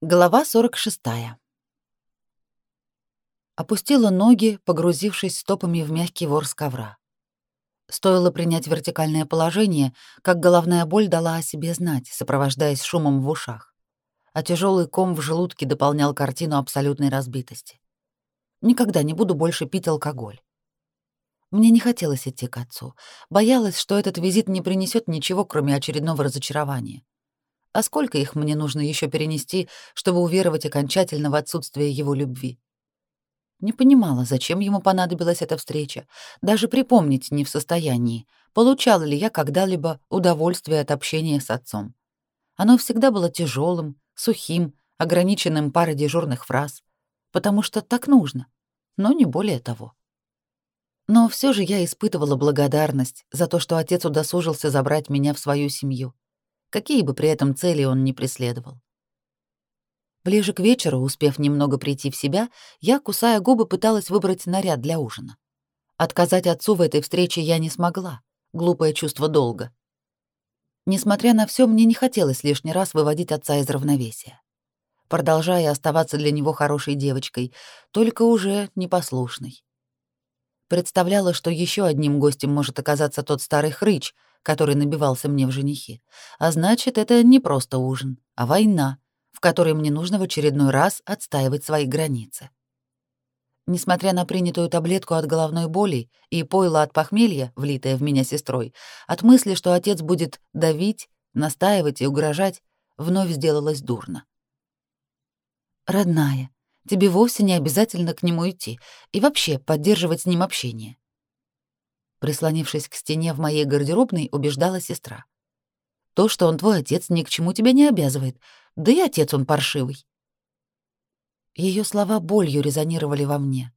Глава 46. Опустила ноги, погрузившись стопами в мягкий ворс ковра. Стоило принять вертикальное положение, как головная боль дала о себе знать, сопровождаясь шумом в ушах, а тяжелый ком в желудке дополнял картину абсолютной разбитости. Никогда не буду больше пить алкоголь. Мне не хотелось идти к отцу, боялась, что этот визит не принесет ничего, кроме очередного разочарования а сколько их мне нужно еще перенести, чтобы уверовать окончательно в отсутствие его любви? Не понимала, зачем ему понадобилась эта встреча, даже припомнить не в состоянии, получала ли я когда-либо удовольствие от общения с отцом. Оно всегда было тяжелым, сухим, ограниченным парой дежурных фраз, потому что так нужно, но не более того. Но все же я испытывала благодарность за то, что отец удосужился забрать меня в свою семью — какие бы при этом цели он не преследовал. Ближе к вечеру, успев немного прийти в себя, я, кусая губы, пыталась выбрать наряд для ужина. Отказать отцу в этой встрече я не смогла. Глупое чувство долга. Несмотря на все, мне не хотелось лишний раз выводить отца из равновесия. Продолжая оставаться для него хорошей девочкой, только уже непослушной. Представляла, что еще одним гостем может оказаться тот старый хрыч — который набивался мне в женихи. А значит, это не просто ужин, а война, в которой мне нужно в очередной раз отстаивать свои границы. Несмотря на принятую таблетку от головной боли и пойло от похмелья, влитое в меня сестрой, от мысли, что отец будет давить, настаивать и угрожать, вновь сделалось дурно. «Родная, тебе вовсе не обязательно к нему идти и вообще поддерживать с ним общение. Прислонившись к стене в моей гардеробной, убеждала сестра. «То, что он твой отец, ни к чему тебя не обязывает. Да и отец он паршивый». Ее слова болью резонировали во мне.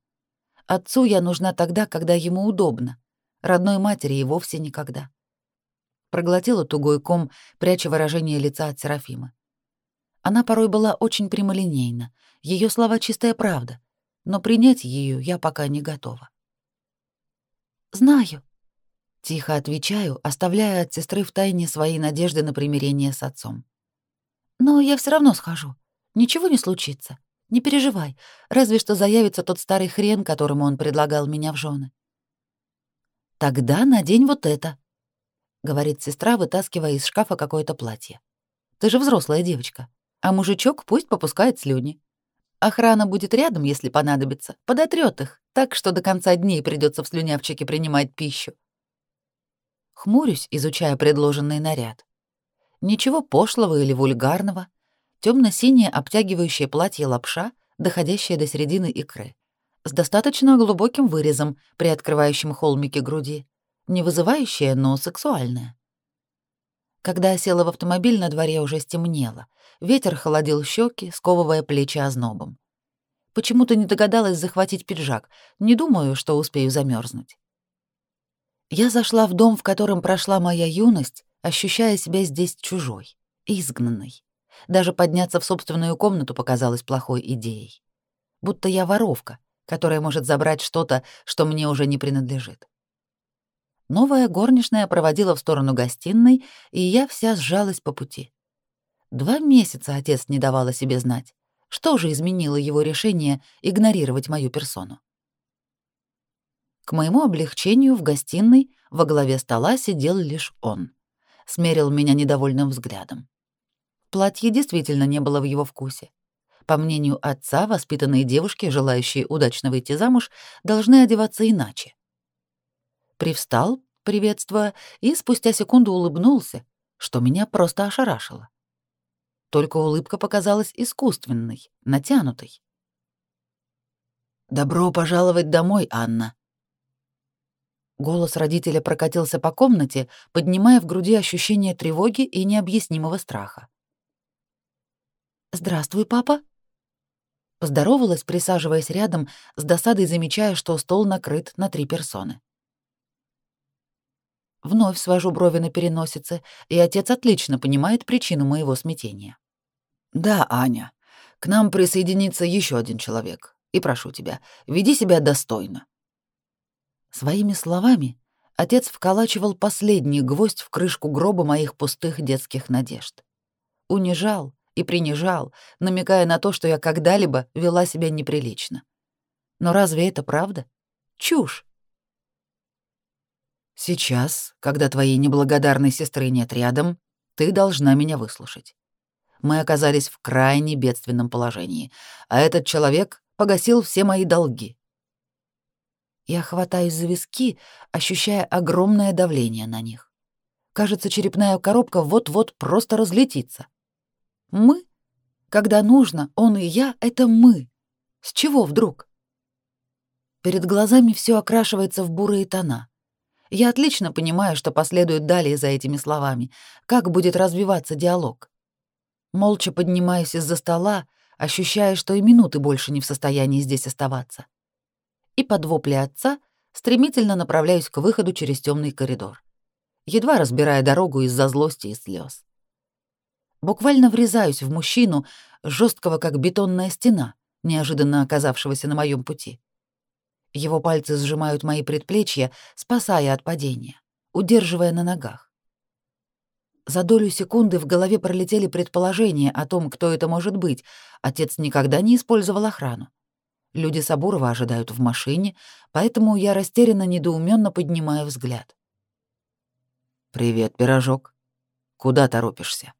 Отцу я нужна тогда, когда ему удобно. Родной матери и вовсе никогда. Проглотила тугой ком, пряча выражение лица от Серафимы. Она порой была очень прямолинейна. Ее слова — чистая правда. Но принять ее я пока не готова. «Знаю», — тихо отвечаю, оставляя от сестры в тайне свои надежды на примирение с отцом. «Но я все равно схожу. Ничего не случится. Не переживай, разве что заявится тот старый хрен, которому он предлагал меня в жены». «Тогда надень вот это», — говорит сестра, вытаскивая из шкафа какое-то платье. «Ты же взрослая девочка, а мужичок пусть попускает слюни. Охрана будет рядом, если понадобится, подотрет их» так что до конца дней придется в слюнявчике принимать пищу. Хмурюсь, изучая предложенный наряд. Ничего пошлого или вульгарного, темно-синее обтягивающее платье лапша, доходящее до середины икры, с достаточно глубоким вырезом, приоткрывающим холмики груди, не вызывающее, но сексуальное. Когда я села в автомобиль, на дворе уже стемнело. Ветер холодил щеки, сковывая плечи ознобом. Почему-то не догадалась захватить пиджак. Не думаю, что успею замерзнуть. Я зашла в дом, в котором прошла моя юность, ощущая себя здесь чужой, изгнанной. Даже подняться в собственную комнату показалось плохой идеей. Будто я воровка, которая может забрать что-то, что мне уже не принадлежит. Новая горничная проводила в сторону гостиной, и я вся сжалась по пути. Два месяца отец не давал о себе знать. Что же изменило его решение игнорировать мою персону? К моему облегчению в гостиной во главе стола сидел лишь он. Смерил меня недовольным взглядом. Платье действительно не было в его вкусе. По мнению отца, воспитанные девушки, желающие удачно выйти замуж, должны одеваться иначе. Привстал, приветствуя, и спустя секунду улыбнулся, что меня просто ошарашило только улыбка показалась искусственной, натянутой. «Добро пожаловать домой, Анна!» Голос родителя прокатился по комнате, поднимая в груди ощущение тревоги и необъяснимого страха. «Здравствуй, папа!» Поздоровалась, присаживаясь рядом, с досадой замечая, что стол накрыт на три персоны. Вновь свожу брови на переносице, и отец отлично понимает причину моего смятения. «Да, Аня, к нам присоединится еще один человек, и прошу тебя, веди себя достойно». Своими словами отец вколачивал последний гвоздь в крышку гроба моих пустых детских надежд. Унижал и принижал, намекая на то, что я когда-либо вела себя неприлично. Но разве это правда? Чушь! Сейчас, когда твоей неблагодарной сестры нет рядом, ты должна меня выслушать. Мы оказались в крайне бедственном положении, а этот человек погасил все мои долги. Я хватаюсь за виски, ощущая огромное давление на них. Кажется, черепная коробка вот-вот просто разлетится. Мы? Когда нужно, он и я — это мы. С чего вдруг? Перед глазами все окрашивается в бурые тона. Я отлично понимаю, что последует далее за этими словами, как будет развиваться диалог. Молча поднимаюсь из-за стола, ощущая, что и минуты больше не в состоянии здесь оставаться. И под вопли отца стремительно направляюсь к выходу через темный коридор, едва разбирая дорогу из-за злости и слез. Буквально врезаюсь в мужчину, жесткого как бетонная стена, неожиданно оказавшегося на моем пути. Его пальцы сжимают мои предплечья, спасая от падения, удерживая на ногах. За долю секунды в голове пролетели предположения о том, кто это может быть. Отец никогда не использовал охрану. Люди Сабурова ожидают в машине, поэтому я растерянно недоуменно поднимаю взгляд. «Привет, пирожок. Куда торопишься?»